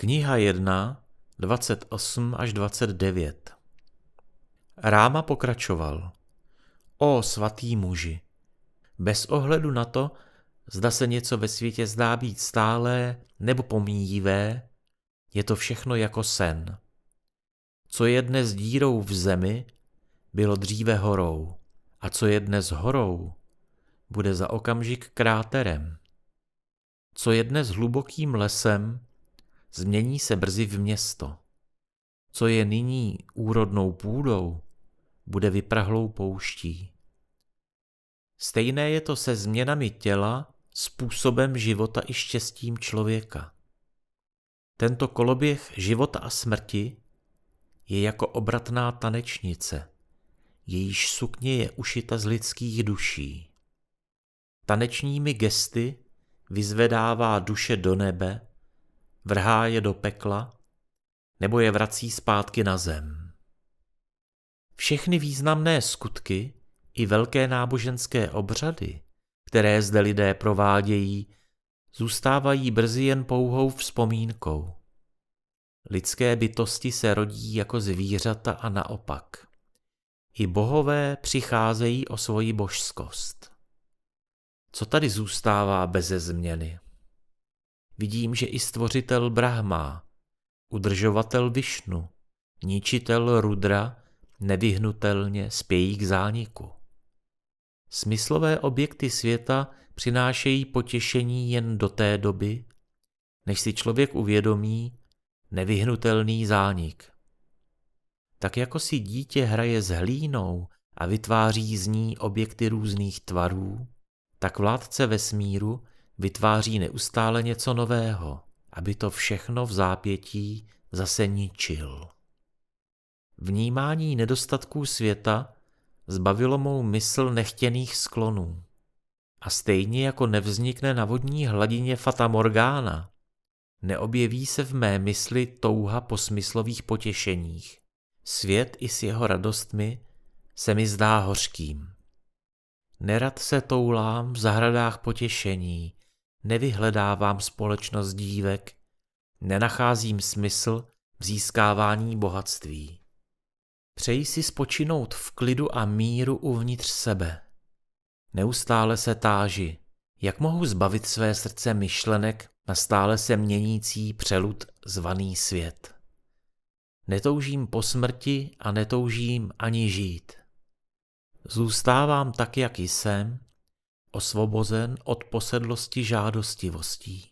Kniha 1, 28 až 29 Ráma pokračoval. O svatý muži, bez ohledu na to, zda se něco ve světě zdá být stálé nebo pomíjivé, je to všechno jako sen. Co je dnes dírou v zemi, bylo dříve horou, a co je dnes horou, bude za okamžik kráterem. Co je dnes hlubokým lesem, změní se brzy v město. Co je nyní úrodnou půdou, bude vyprahlou pouští. Stejné je to se změnami těla, způsobem života i štěstím člověka. Tento koloběh života a smrti je jako obratná tanečnice, jejíž sukně je ušita z lidských duší. Tanečními gesty vyzvedává duše do nebe, vrhá je do pekla nebo je vrací zpátky na zem. Všechny významné skutky i velké náboženské obřady, které zde lidé provádějí, zůstávají brzy jen pouhou vzpomínkou. Lidské bytosti se rodí jako zvířata a naopak. I bohové přicházejí o svoji božskost. Co tady zůstává beze změny? Vidím, že i stvořitel Brahma, udržovatel Višnu, ničitel Rudra nevyhnutelně spějí k zániku. Smyslové objekty světa přinášejí potěšení jen do té doby, než si člověk uvědomí nevyhnutelný zánik. Tak jako si dítě hraje s hlínou a vytváří z ní objekty různých tvarů, tak vládce vesmíru vytváří neustále něco nového, aby to všechno v zápětí zase ničil. Vnímání nedostatků světa zbavilo mou mysl nechtěných sklonů. A stejně jako nevznikne na vodní hladině Fata Morgana, neobjeví se v mé mysli touha po smyslových potěšeních. Svět i s jeho radostmi se mi zdá hořkým. Nerad se toulám v zahradách potěšení, nevyhledávám společnost dívek, nenacházím smysl v získávání bohatství. Přeji si spočinout v klidu a míru uvnitř sebe. Neustále se táži, jak mohu zbavit své srdce myšlenek na stále se měnící přelud zvaný svět. Netoužím po smrti a netoužím ani žít. Zůstávám tak, jak jsem, osvobozen od posedlosti žádostivostí.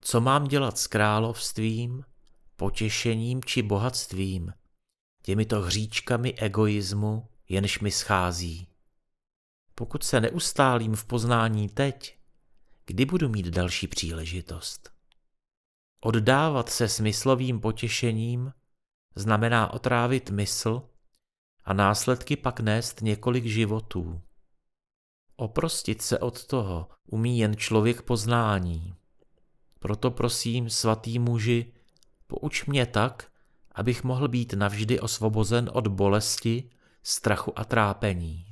Co mám dělat s královstvím, potěšením či bohatstvím, těmito hříčkami egoismu, jenž mi schází. Pokud se neustálím v poznání teď, kdy budu mít další příležitost? Oddávat se smyslovým potěšením znamená otrávit mysl a následky pak nést několik životů. Oprostit se od toho umí jen člověk poznání. Proto prosím, svatý muži, pouč mě tak, abych mohl být navždy osvobozen od bolesti, strachu a trápení.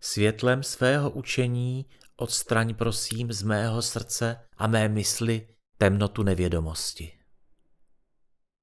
Světlem svého učení odstraň prosím z mého srdce a mé mysli temnotu nevědomosti.